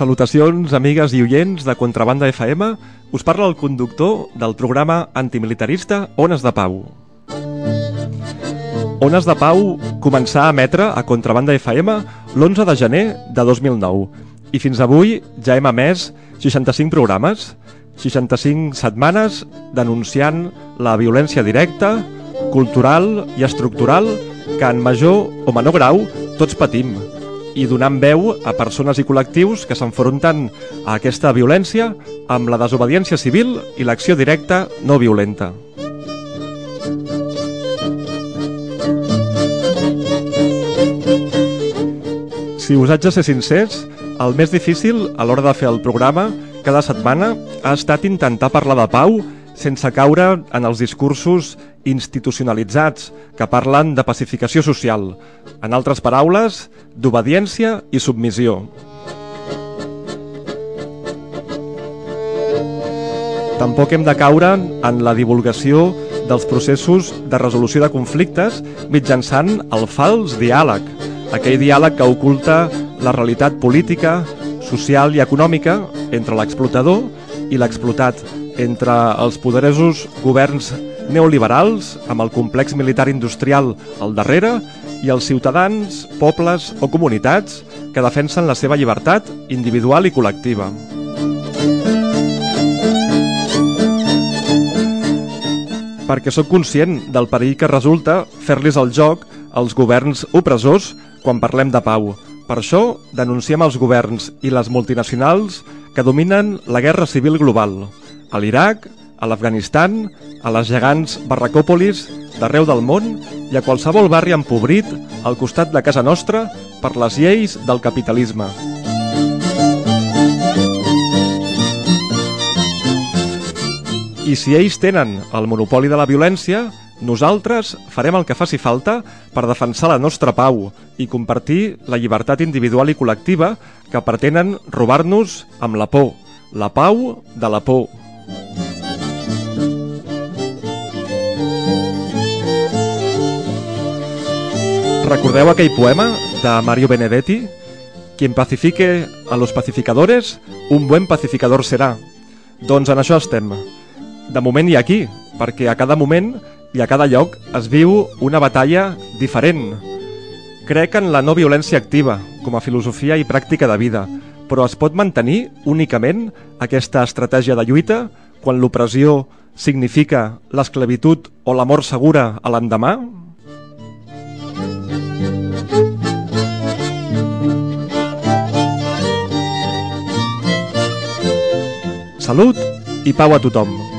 Salutacions, amigues i oients de Contrabanda FM. Us parla el conductor del programa antimilitarista Ones de Pau. Ones de Pau començà a emetre a Contrabanda FM l'11 de gener de 2009 i fins avui ja hem emès 65 programes, 65 setmanes denunciant la violència directa, cultural i estructural que en major o menor grau tots patim i donant veu a persones i col·lectius que s'enfronten a aquesta violència amb la desobediència civil i l'acció directa no violenta. Si us haig de ser sincers, el més difícil a l'hora de fer el programa cada setmana ha estat intentar parlar de pau sense caure en els discursos institucionalitzats que parlen de pacificació social, en altres paraules, d'obediència i submissió. Tampoc hem de caure en la divulgació dels processos de resolució de conflictes mitjançant el fals diàleg, aquell diàleg que oculta la realitat política, social i econòmica entre l'explotador i l'explotat, entre els poderosos governs neoliberals amb el complex militar industrial al darrere i els ciutadans, pobles o comunitats que defensen la seva llibertat individual i col·lectiva. Perquè sóc conscient del perill que resulta fer-los el joc als governs opressors quan parlem de pau, per això denunciem els governs i les multinacionals que dominen la guerra civil global, a l'Iraq, a l'Afganistan, a les gegants barracòpolis d'arreu del món i a qualsevol barri empobrit al costat de casa nostra per les lleis del capitalisme. I si ells tenen el monopoli de la violència, nosaltres farem el que faci falta per defensar la nostra pau i compartir la llibertat individual i col·lectiva que pretenen robar-nos amb la por, la pau de la por. Recordeu aquell poema de Mario Benedetti? Quien pacifique a los pacificadores, un buen pacificador serà. Doncs en això estem. De moment i aquí, perquè a cada moment i a cada lloc es viu una batalla diferent. Crec en la no violència activa, com a filosofia i pràctica de vida, però es pot mantenir únicament aquesta estratègia de lluita quan l'opressió significa l'esclavitud o la mort segura a l'endemà? Salut i pau a tothom!